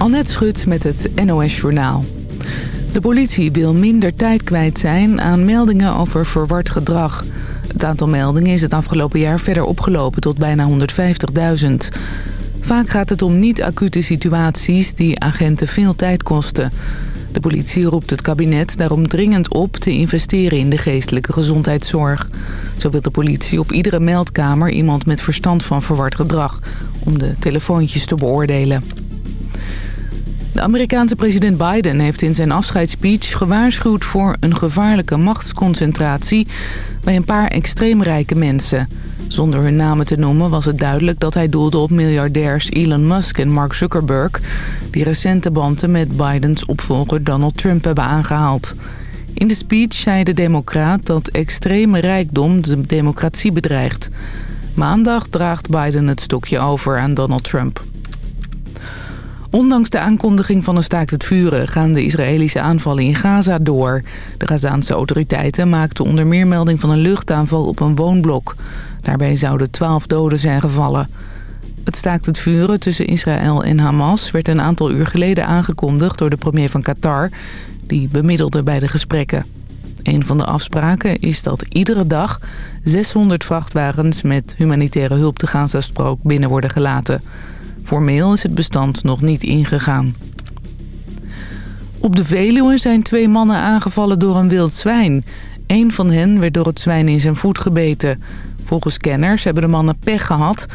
Annette Schut met het NOS Journaal. De politie wil minder tijd kwijt zijn aan meldingen over verward gedrag. Het aantal meldingen is het afgelopen jaar verder opgelopen tot bijna 150.000. Vaak gaat het om niet-acute situaties die agenten veel tijd kosten. De politie roept het kabinet daarom dringend op te investeren in de geestelijke gezondheidszorg. Zo wil de politie op iedere meldkamer iemand met verstand van verward gedrag... om de telefoontjes te beoordelen. De Amerikaanse president Biden heeft in zijn afscheidsspeech gewaarschuwd voor een gevaarlijke machtsconcentratie bij een paar extreem rijke mensen. Zonder hun namen te noemen was het duidelijk dat hij doelde op miljardairs Elon Musk en Mark Zuckerberg... die recente banden met Bidens opvolger Donald Trump hebben aangehaald. In de speech zei de democraat dat extreme rijkdom de democratie bedreigt. Maandag draagt Biden het stokje over aan Donald Trump. Ondanks de aankondiging van een staakt het vuren gaan de Israëlische aanvallen in Gaza door. De Gazaanse autoriteiten maakten onder meer melding van een luchtaanval op een woonblok. Daarbij zouden twaalf doden zijn gevallen. Het staakt het vuren tussen Israël en Hamas werd een aantal uur geleden aangekondigd door de premier van Qatar. Die bemiddelde bij de gesprekken. Een van de afspraken is dat iedere dag 600 vrachtwagens met humanitaire hulp de Gazastrook binnen worden gelaten. Formeel is het bestand nog niet ingegaan. Op de Veluwe zijn twee mannen aangevallen door een wild zwijn. Eén van hen werd door het zwijn in zijn voet gebeten. Volgens kenners hebben de mannen pech gehad...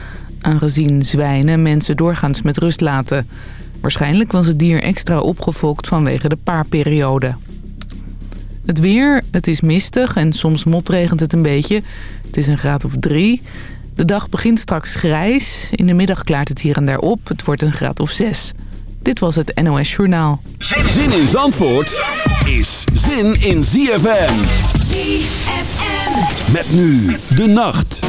aangezien zwijnen mensen doorgaans met rust laten. Waarschijnlijk was het dier extra opgefokt vanwege de paarperiode. Het weer, het is mistig en soms motregent het een beetje. Het is een graad of drie. De dag begint straks grijs. In de middag klaart het hier en daar op. Het wordt een graad of zes. Dit was het NOS Journaal. Zin in Zandvoort is zin in ZFM. ZFM. Met nu de nacht.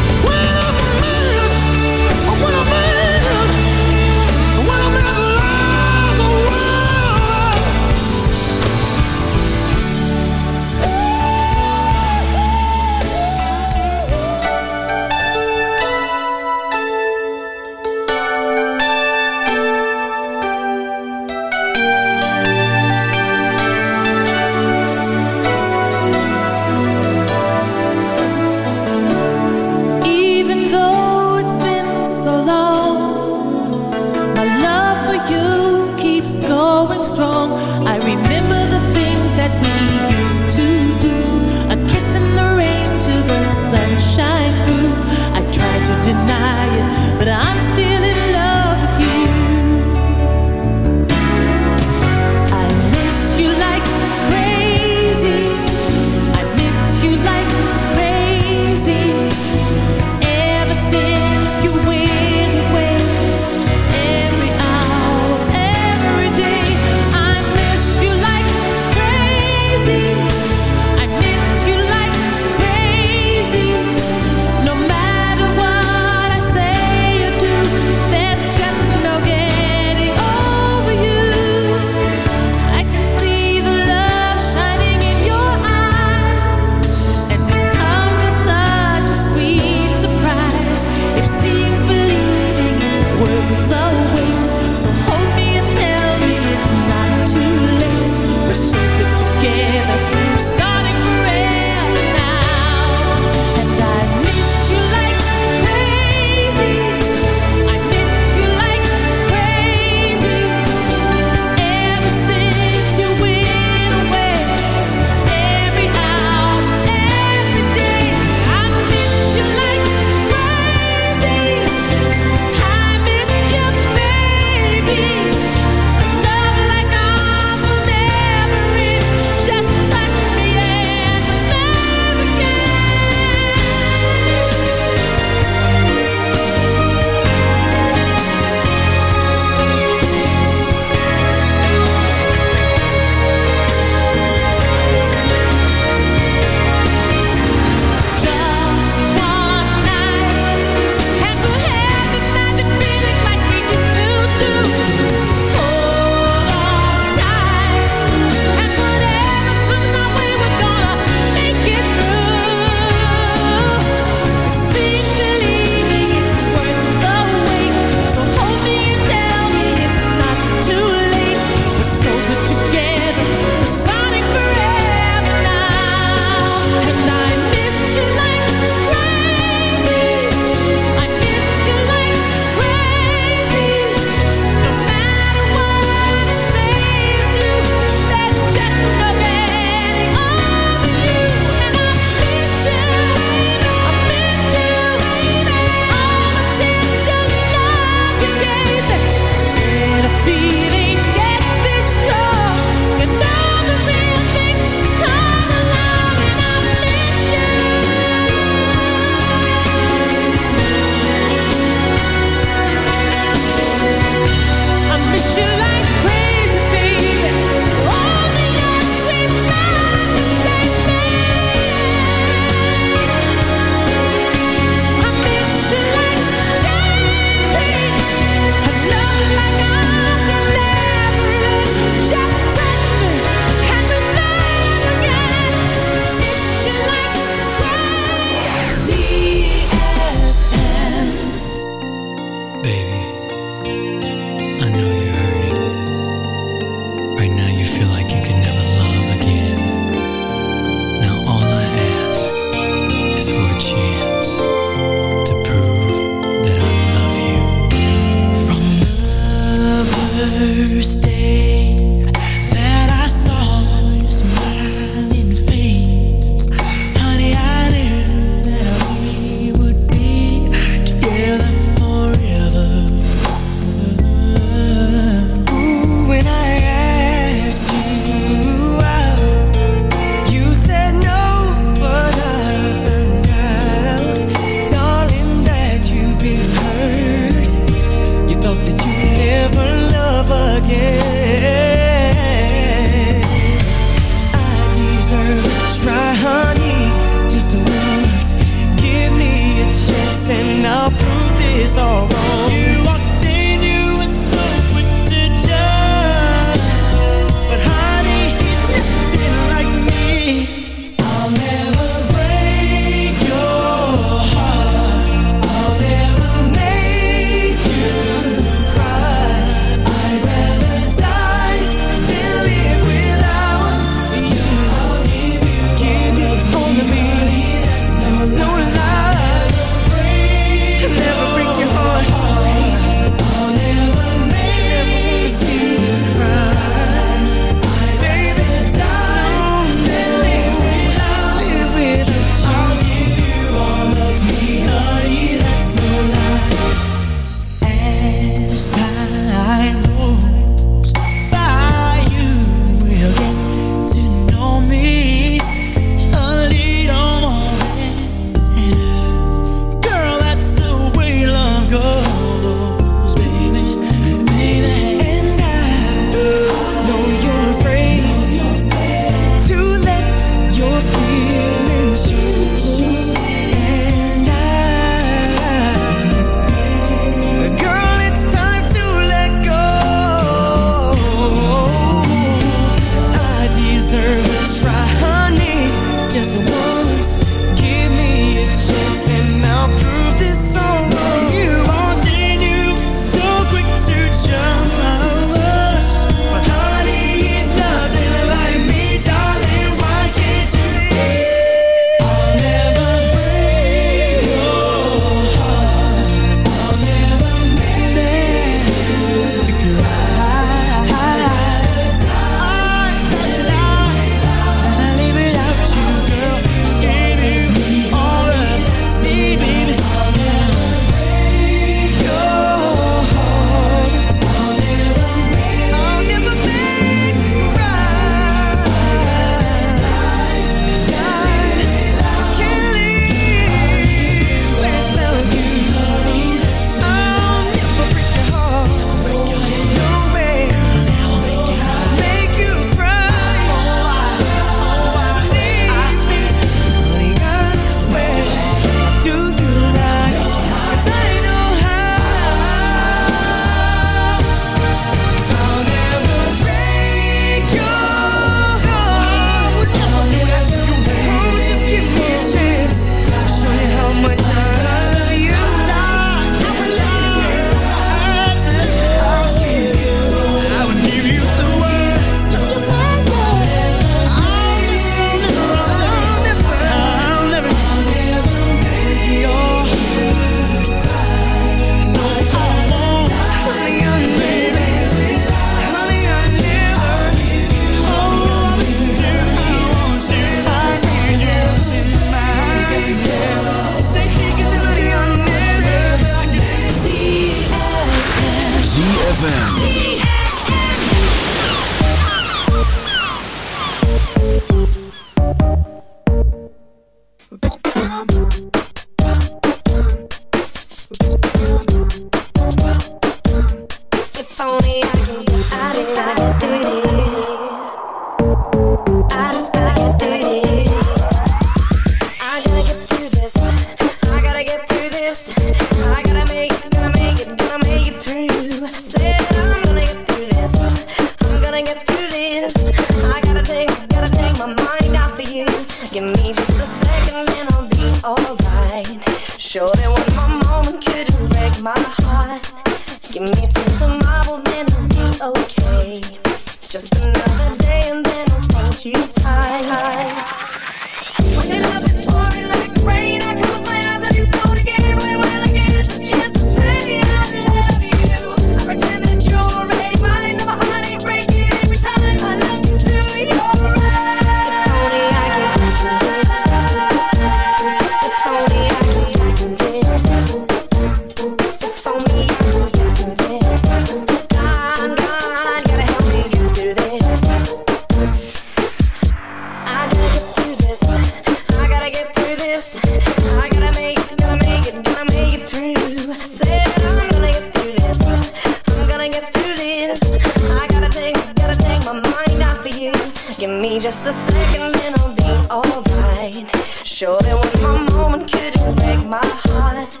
Give me just a second, then I'll be alright. Sure, one more moment, couldn't break my heart.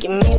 Give me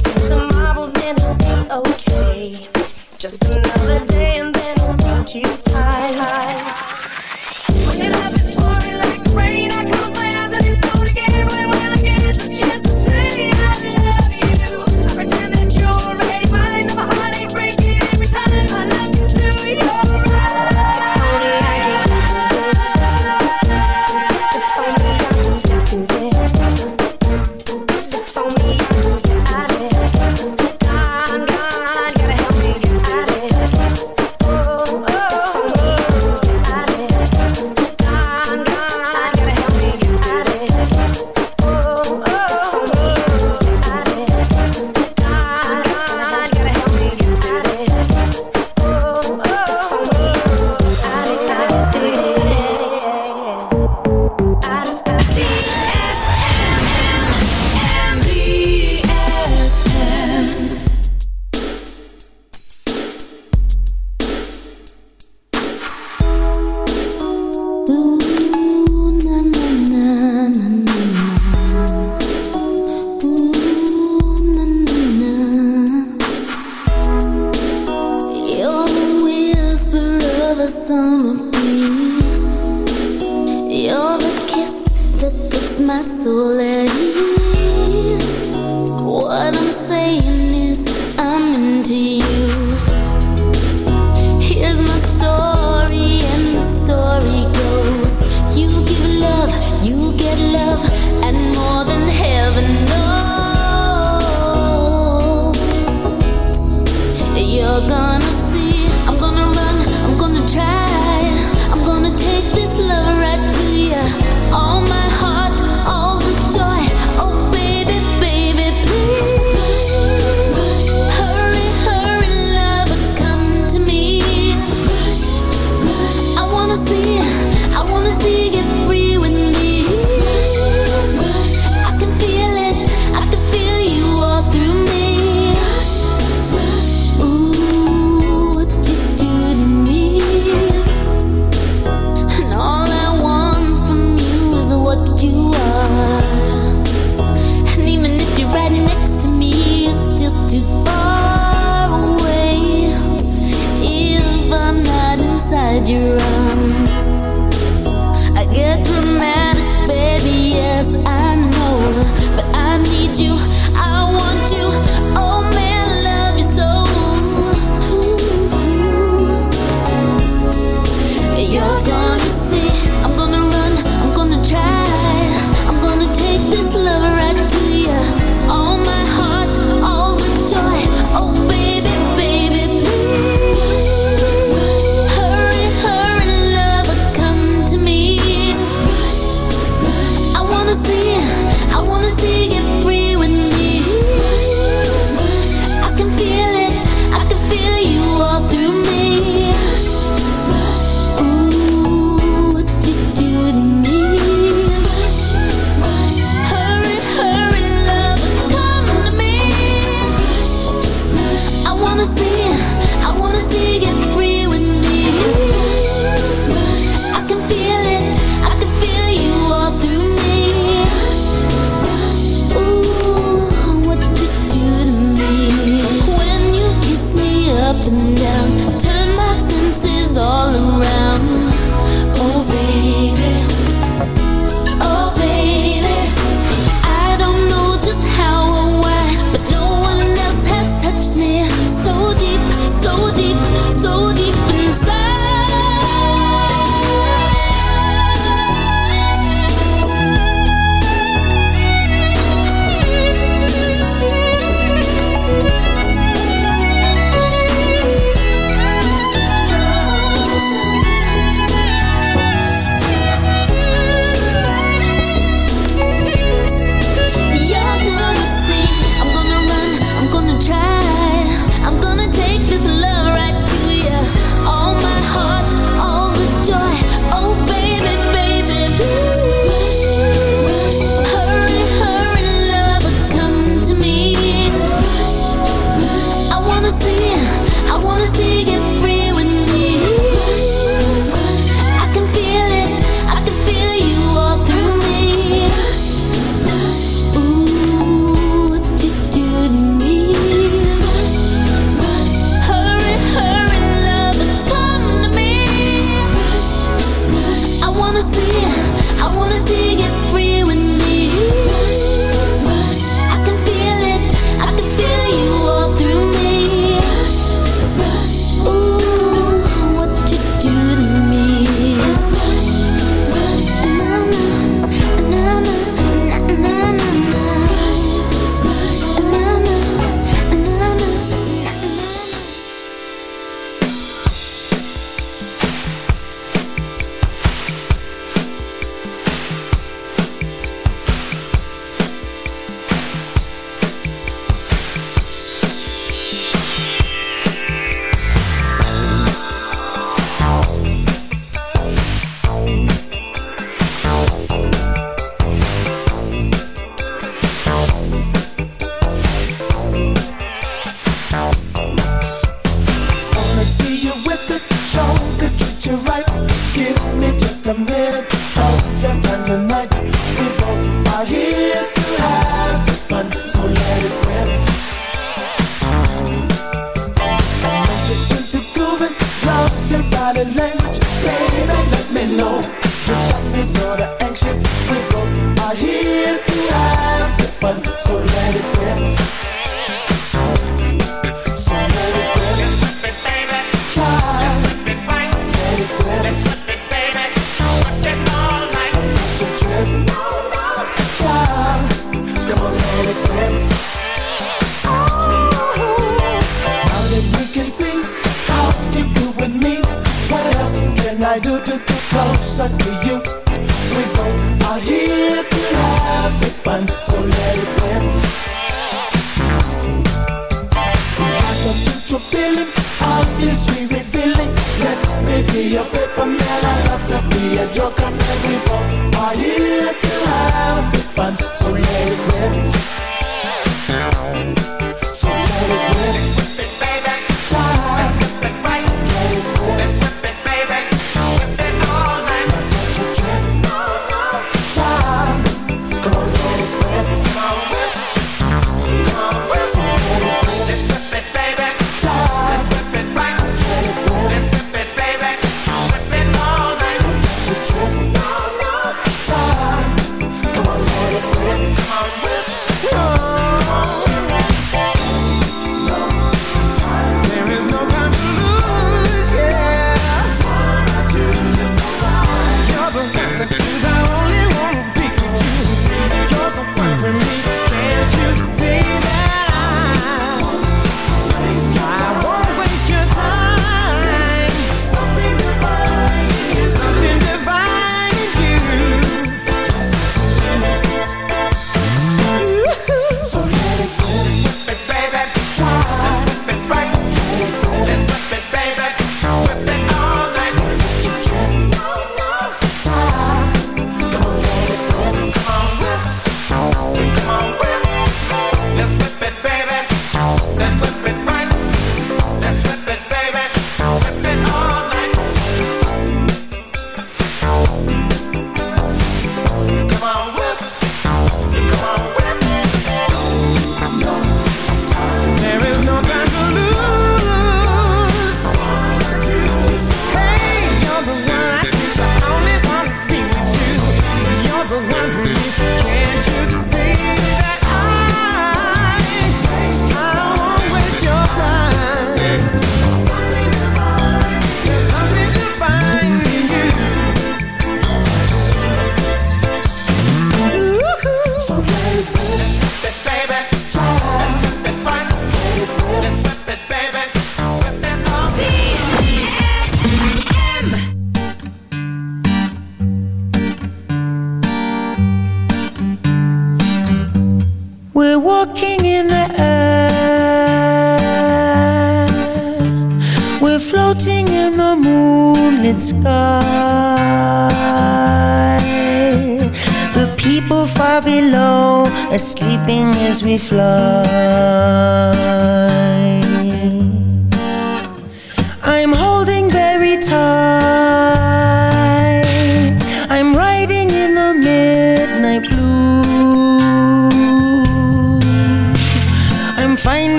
are sleeping as we fly.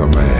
a man.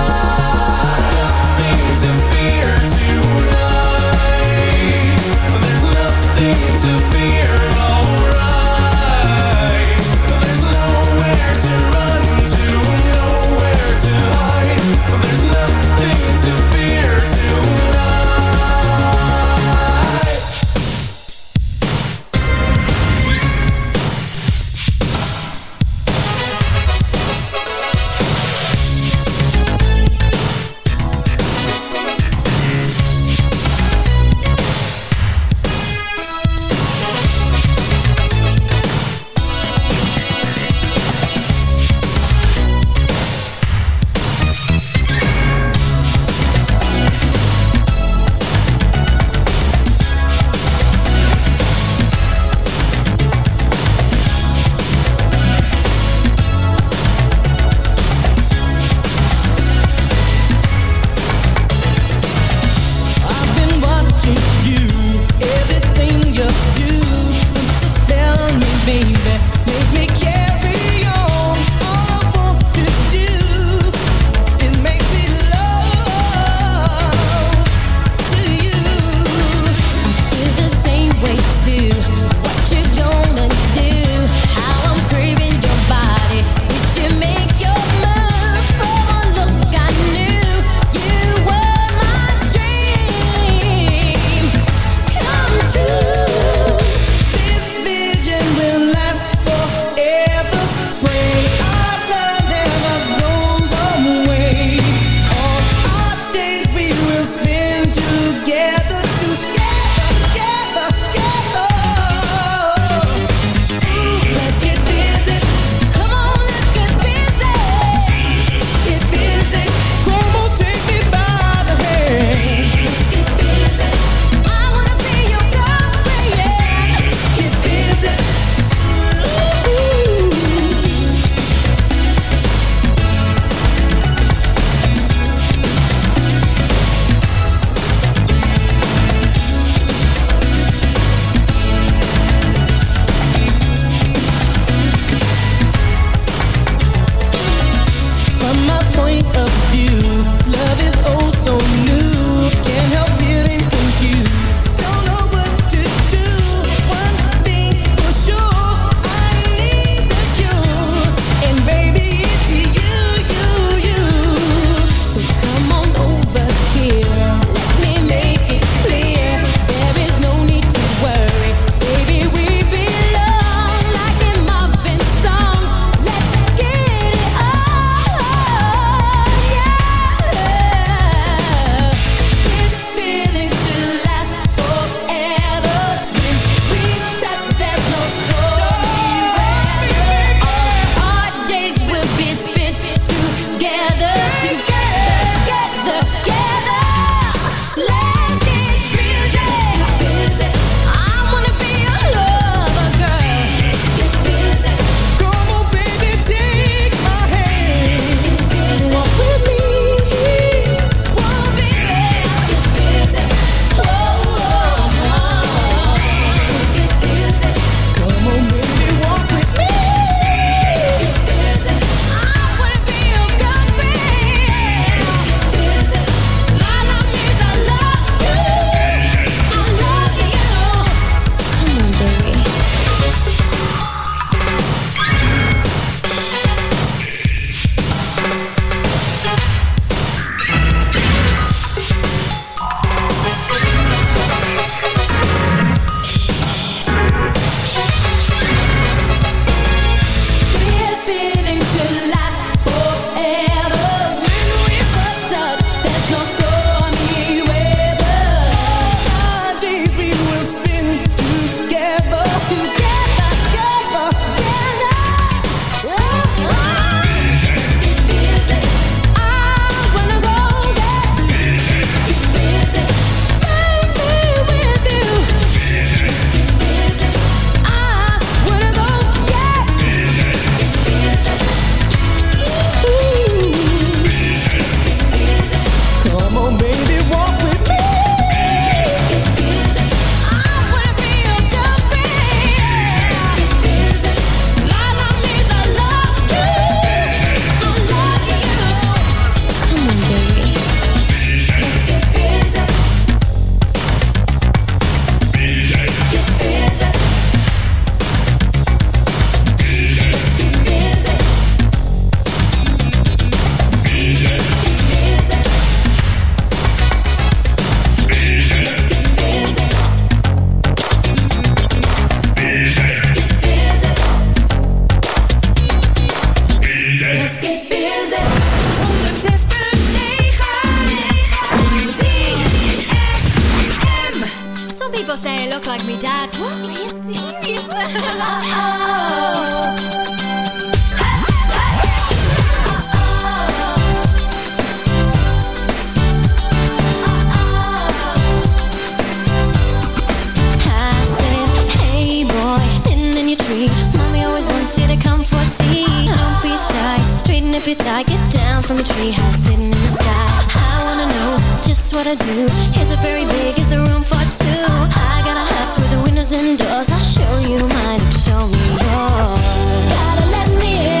could I get down from a treehouse sitting in the sky? I wanna know just what I do. Is it very big? Is there room for two? I got a house with windows and doors. I'll show you mine, show me yours. Gotta let me in.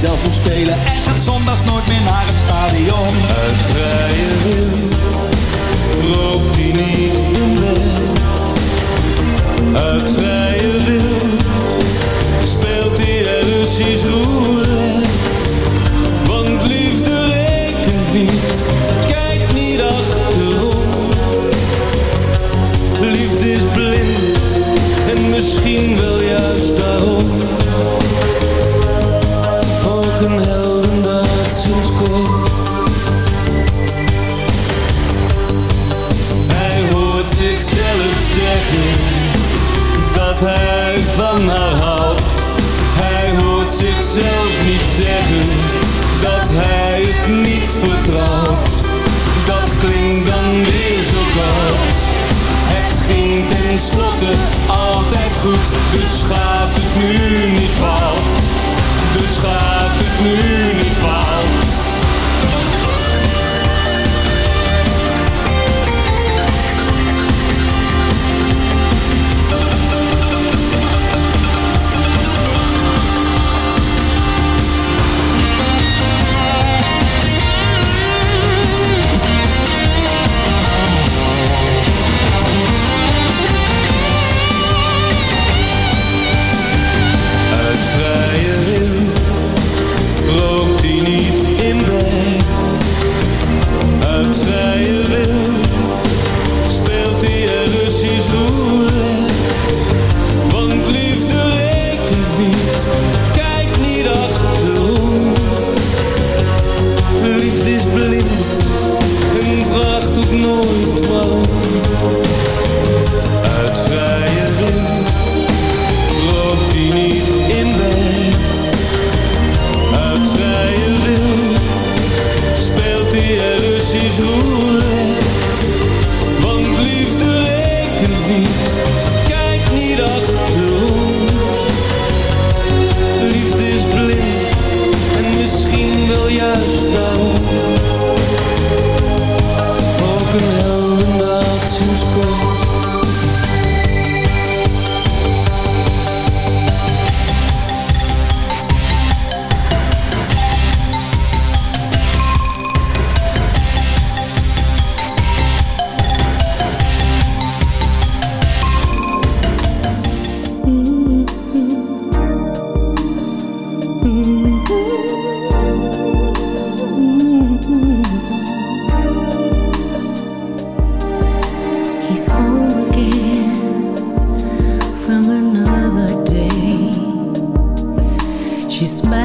zelf moet spelen. En gaat zondags nooit.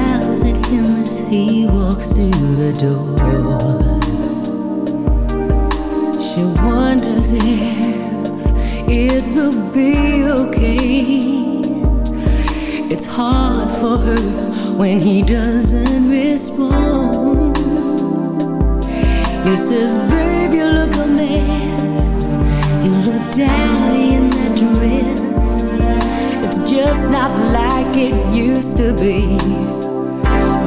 thousand humans, he walks through the door. She wonders if it will be okay. It's hard for her when he doesn't respond. He says, Babe, you look a mess. You look daddy in that dress. It's just not like it used to be.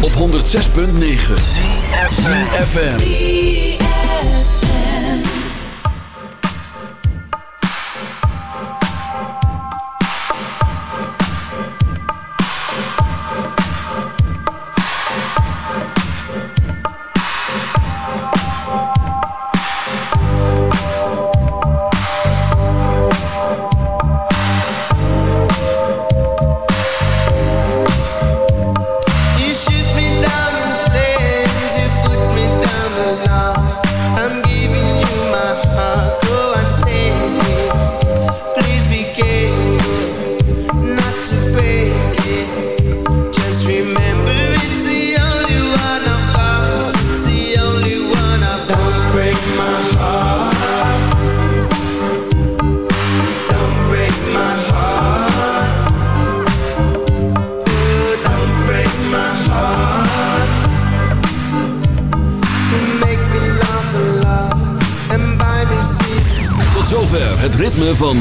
Op 106.9 FM.